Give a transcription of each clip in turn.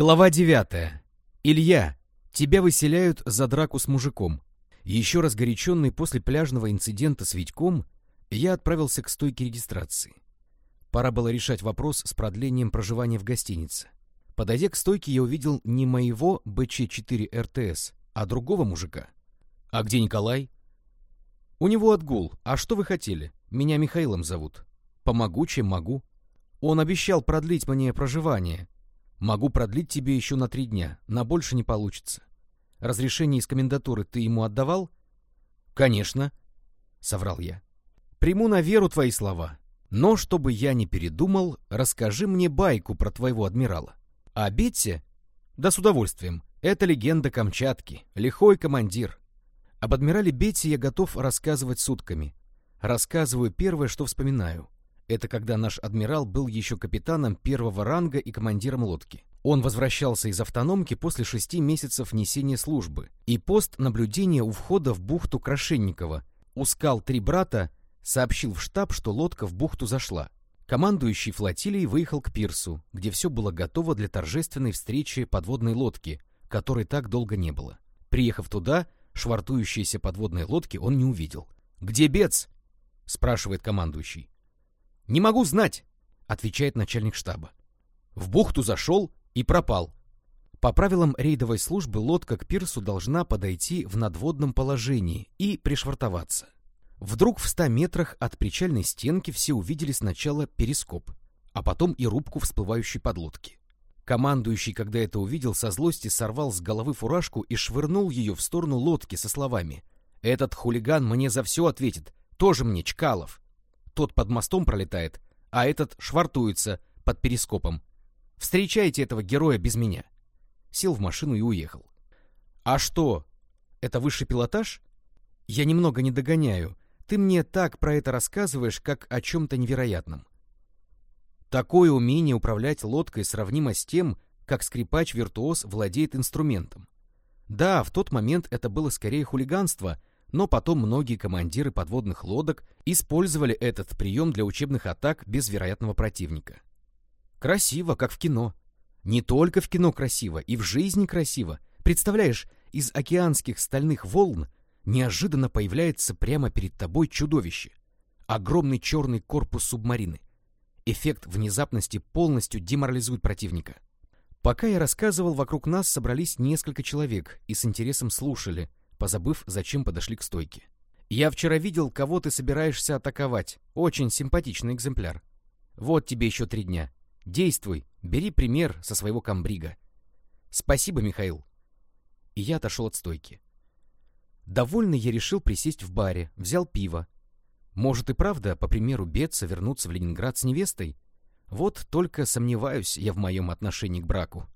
Глава 9. Илья, тебя выселяют за драку с мужиком. Еще разгоряченный после пляжного инцидента с Витьком, я отправился к стойке регистрации. Пора было решать вопрос с продлением проживания в гостинице. Подойдя к стойке, я увидел не моего БЧ-4 РТС, а другого мужика. «А где Николай?» «У него отгул. А что вы хотели? Меня Михаилом зовут. Помогу, чем могу. Он обещал продлить мне проживание, Могу продлить тебе еще на три дня, на больше не получится. Разрешение из комендатуры ты ему отдавал? Конечно, соврал я. Приму на веру твои слова. Но, чтобы я не передумал, расскажи мне байку про твоего адмирала. А Бетте? Да с удовольствием. Это легенда Камчатки, лихой командир. Об адмирале Бетте я готов рассказывать сутками. Рассказываю первое, что вспоминаю. Это когда наш адмирал был еще капитаном первого ранга и командиром лодки. Он возвращался из автономки после шести месяцев несения службы, и пост наблюдения у входа в бухту Крашенникова у скал «Три брата» сообщил в штаб, что лодка в бухту зашла. Командующий флотилией выехал к пирсу, где все было готово для торжественной встречи подводной лодки, которой так долго не было. Приехав туда, швартующиеся подводной лодки он не увидел. «Где Бец?» — спрашивает командующий. «Не могу знать», — отвечает начальник штаба. В бухту зашел и пропал. По правилам рейдовой службы лодка к пирсу должна подойти в надводном положении и пришвартоваться. Вдруг в ста метрах от причальной стенки все увидели сначала перископ, а потом и рубку всплывающей подлодки. Командующий, когда это увидел, со злости сорвал с головы фуражку и швырнул ее в сторону лодки со словами «Этот хулиган мне за все ответит, тоже мне, Чкалов!» Тот под мостом пролетает, а этот швартуется под перископом. Встречайте этого героя без меня. Сел в машину и уехал. А что? Это высший пилотаж? Я немного не догоняю. Ты мне так про это рассказываешь, как о чем-то невероятном. Такое умение управлять лодкой сравнимо с тем, как скрипач-виртуоз владеет инструментом. Да, в тот момент это было скорее хулиганство, но потом многие командиры подводных лодок использовали этот прием для учебных атак без вероятного противника. Красиво, как в кино. Не только в кино красиво, и в жизни красиво. Представляешь, из океанских стальных волн неожиданно появляется прямо перед тобой чудовище. Огромный черный корпус субмарины. Эффект внезапности полностью деморализует противника. Пока я рассказывал, вокруг нас собрались несколько человек и с интересом слушали, позабыв, зачем подошли к стойке. «Я вчера видел, кого ты собираешься атаковать. Очень симпатичный экземпляр. Вот тебе еще три дня. Действуй, бери пример со своего комбрига. Спасибо, Михаил». И я отошел от стойки. Довольный я решил присесть в баре, взял пиво. Может и правда, по примеру Бетса, вернуться в Ленинград с невестой? Вот только сомневаюсь я в моем отношении к браку.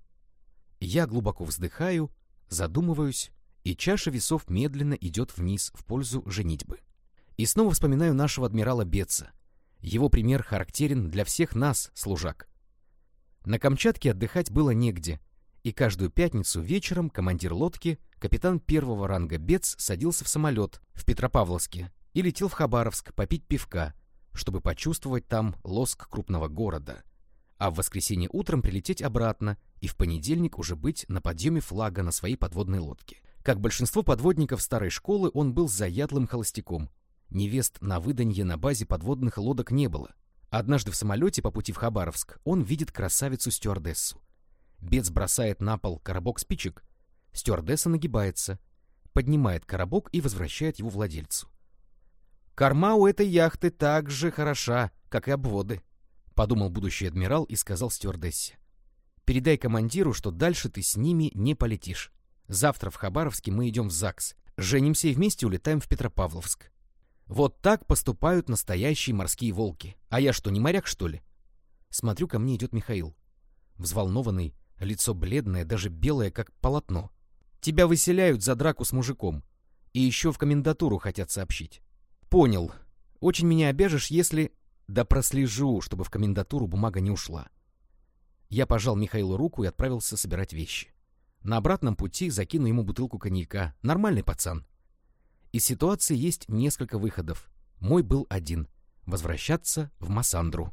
Я глубоко вздыхаю, задумываюсь и чаша весов медленно идет вниз в пользу женитьбы. И снова вспоминаю нашего адмирала Бетца. Его пример характерен для всех нас, служак. На Камчатке отдыхать было негде, и каждую пятницу вечером командир лодки, капитан первого ранга Бец, садился в самолет в Петропавловске и летел в Хабаровск попить пивка, чтобы почувствовать там лоск крупного города, а в воскресенье утром прилететь обратно и в понедельник уже быть на подъеме флага на своей подводной лодке. Как большинство подводников старой школы, он был заядлым холостяком. Невест на выданье на базе подводных лодок не было. Однажды в самолете по пути в Хабаровск он видит красавицу-стюардессу. Бец бросает на пол коробок спичек. Стюардесса нагибается, поднимает коробок и возвращает его владельцу. «Корма у этой яхты так же хороша, как и обводы», — подумал будущий адмирал и сказал стюардессе. «Передай командиру, что дальше ты с ними не полетишь». Завтра в Хабаровске мы идем в ЗАГС. Женимся и вместе улетаем в Петропавловск. Вот так поступают настоящие морские волки. А я что, не моряк, что ли? Смотрю, ко мне идет Михаил. Взволнованный, лицо бледное, даже белое, как полотно. Тебя выселяют за драку с мужиком. И еще в комендатуру хотят сообщить. Понял. Очень меня обяжешь, если... Да прослежу, чтобы в комендатуру бумага не ушла. Я пожал Михаилу руку и отправился собирать вещи. На обратном пути закину ему бутылку коньяка. Нормальный пацан. Из ситуации есть несколько выходов. Мой был один — возвращаться в Массандру.